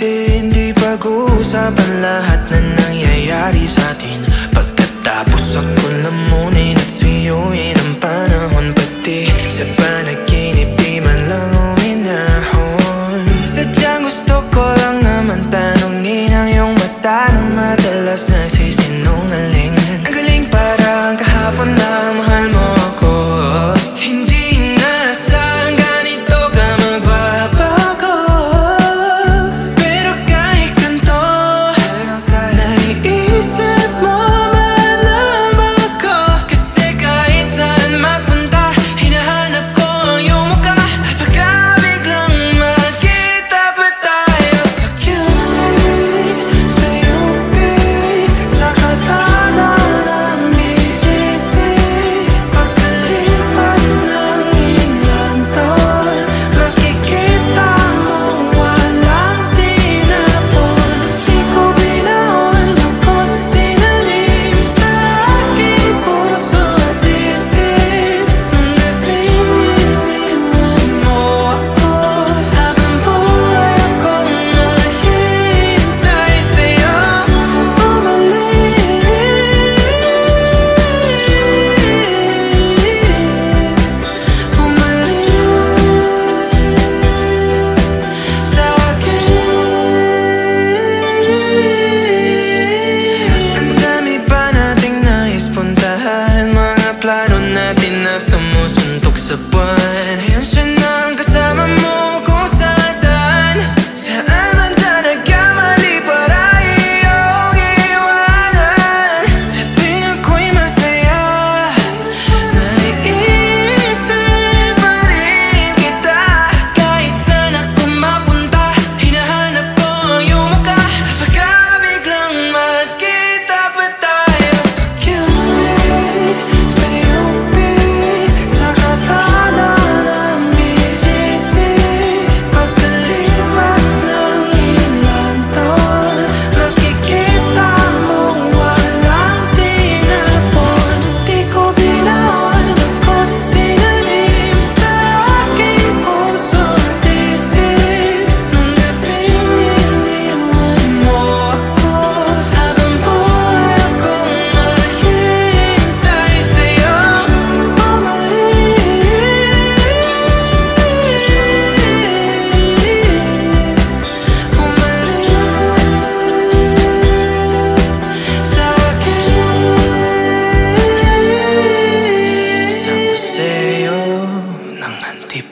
Hindi pag-uusapan lahat na nangyayari sa atin.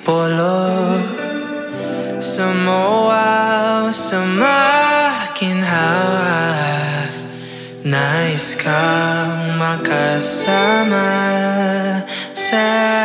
polo. Some more wow, some aking how Nice kang makasama Sa